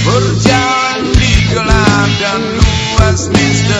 Berjalan di gelap dan luas misteri.